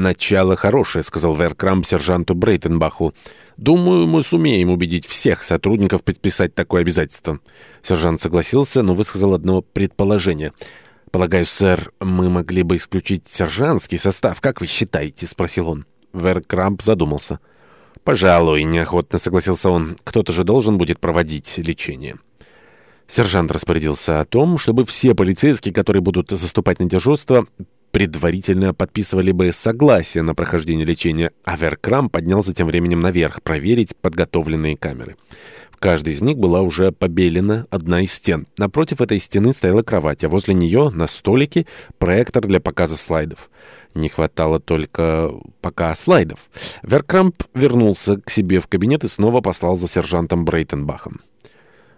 «Начало хорошее», — сказал Веркрам сержанту Брейтенбаху. «Думаю, мы сумеем убедить всех сотрудников подписать такое обязательство». Сержант согласился, но высказал одно предположение. «Полагаю, сэр, мы могли бы исключить сержантский состав, как вы считаете?» — спросил он. Веркрамп задумался. «Пожалуй», — неохотно согласился он. «Кто-то же должен будет проводить лечение». Сержант распорядился о том, чтобы все полицейские, которые будут заступать на дежурство, предварительно подписывали бы согласие на прохождение лечения, а Веркрам поднялся тем временем наверх проверить подготовленные камеры. В каждой из них была уже побелена одна из стен. Напротив этой стены стояла кровать, а возле нее на столике проектор для показа слайдов. Не хватало только пока слайдов. Веркрамп вернулся к себе в кабинет и снова послал за сержантом Брейтенбахом.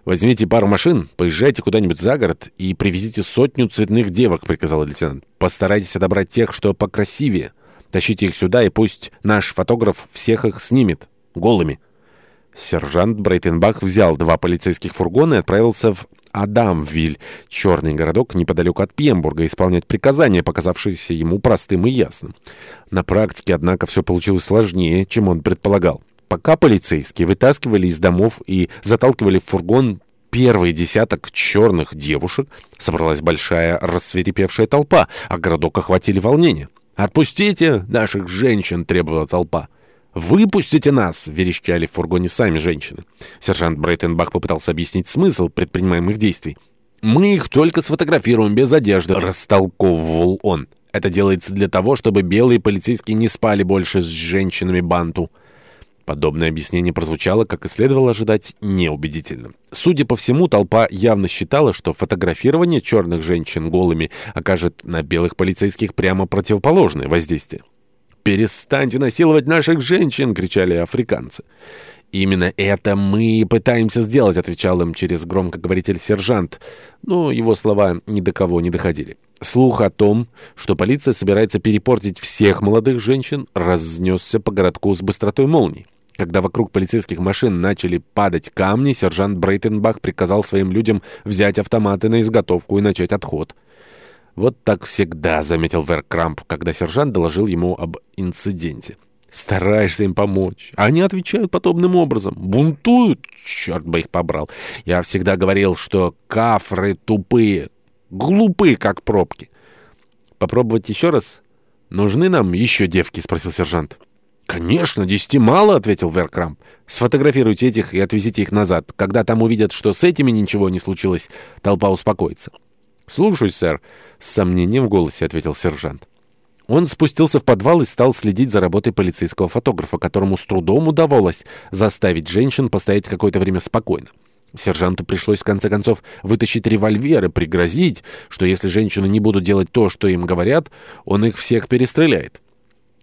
«Возьмите пару машин, поезжайте куда-нибудь за город и привезите сотню цветных девок», — приказал лейтенант. «Постарайтесь отобрать тех, что покрасивее. Тащите их сюда, и пусть наш фотограф всех их снимет. Голыми». Сержант Брейтенбах взял два полицейских фургона и отправился в Адамвиль, черный городок неподалеку от Пьембурга, исполнять приказания, показавшиеся ему простым и ясным. На практике, однако, все получилось сложнее, чем он предполагал пока полицейские вытаскивали из домов и заталкивали в фургон первый десяток черных девушек, собралась большая рассверепевшая толпа, а городок охватили волнение. «Отпустите наших женщин!» — требовала толпа. «Выпустите нас!» — верещали в фургоне сами женщины. Сержант Брейтенбах попытался объяснить смысл предпринимаемых действий. «Мы их только сфотографируем без одежды», — растолковывал он. «Это делается для того, чтобы белые полицейские не спали больше с женщинами банту». Подобное объяснение прозвучало, как и следовало ожидать, неубедительно. Судя по всему, толпа явно считала, что фотографирование черных женщин голыми окажет на белых полицейских прямо противоположное воздействие. «Перестаньте насиловать наших женщин!» — кричали африканцы. «Именно это мы и пытаемся сделать», — отвечал им через громкоговоритель сержант. Но его слова ни до кого не доходили. Слух о том, что полиция собирается перепортить всех молодых женщин, разнесся по городку с быстротой молнии. Когда вокруг полицейских машин начали падать камни, сержант Брейтенбах приказал своим людям взять автоматы на изготовку и начать отход. «Вот так всегда», — заметил Вер Крамп, когда сержант доложил ему об инциденте. Стараешься им помочь. Они отвечают подобным образом. Бунтуют? Черт бы их побрал. Я всегда говорил, что кафры тупые. глупые, как пробки. Попробовать еще раз? Нужны нам еще девки? Спросил сержант. «Конечно, десяти мало», — ответил Веркрамп. «Сфотографируйте этих и отвезите их назад. Когда там увидят, что с этими ничего не случилось, толпа успокоится». «Слушаюсь, сэр», — с сомнением в голосе ответил сержант. Он спустился в подвал и стал следить за работой полицейского фотографа, которому с трудом удавалось заставить женщин постоять какое-то время спокойно. Сержанту пришлось, в конце концов, вытащить револьвер и пригрозить, что если женщины не будут делать то, что им говорят, он их всех перестреляет.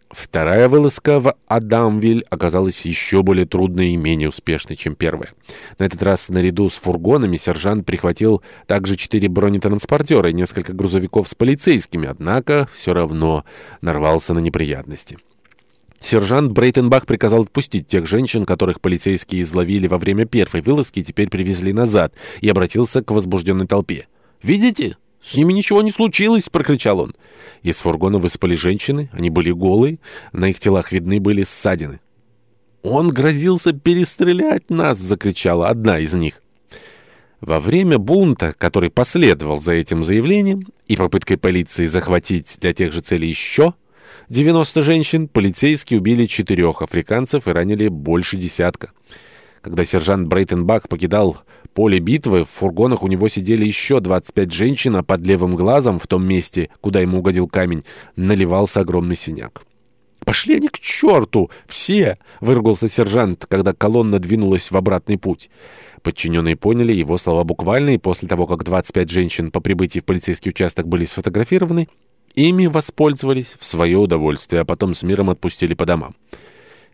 Вторая вылазка в Адамвиль оказалась еще более трудной и менее успешной, чем первая. На этот раз наряду с фургонами сержант прихватил также четыре бронетранспортера и несколько грузовиков с полицейскими, однако все равно нарвался на неприятности. Сержант Брейтенбах приказал отпустить тех женщин, которых полицейские изловили во время первой вылазки и теперь привезли назад, и обратился к возбужденной толпе. «Видите?» «С ними ничего не случилось!» — прокричал он. Из фургона выспали женщины, они были голые, на их телах видны были ссадины. «Он грозился перестрелять нас!» — закричала одна из них. Во время бунта, который последовал за этим заявлением, и попыткой полиции захватить для тех же целей еще 90 женщин, полицейские убили четырех африканцев и ранили больше десятка. Когда сержант Брейтенбак покидал поле битвы, в фургонах у него сидели еще 25 женщин, а под левым глазом, в том месте, куда ему угодил камень, наливался огромный синяк. «Пошли они к черту! Все!» — выругался сержант, когда колонна двинулась в обратный путь. Подчиненные поняли его слова буквально, и после того, как 25 женщин по прибытии в полицейский участок были сфотографированы, ими воспользовались в свое удовольствие, а потом с миром отпустили по домам.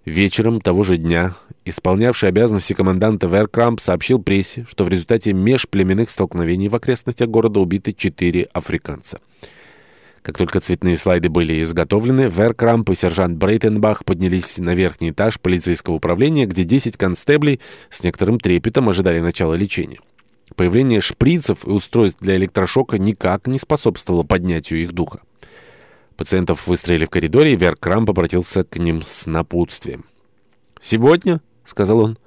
Вечером того же дня исполнявший обязанности команданта Веркрамп сообщил прессе, что в результате межплеменных столкновений в окрестностях города убиты четыре африканца. Как только цветные слайды были изготовлены, Веркрамп и сержант Брейтенбах поднялись на верхний этаж полицейского управления, где 10 констеблей с некоторым трепетом ожидали начала лечения. Появление шприцев и устройств для электрошока никак не способствовало поднятию их духа. Пациентов выстроили в коридоре, и Веркрамп обратился к ним с напутствием. «Сегодня?» — сказал он.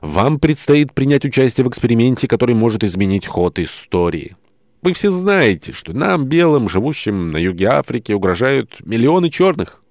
«Вам предстоит принять участие в эксперименте, который может изменить ход истории. Вы все знаете, что нам, белым, живущим на юге Африки, угрожают миллионы черных».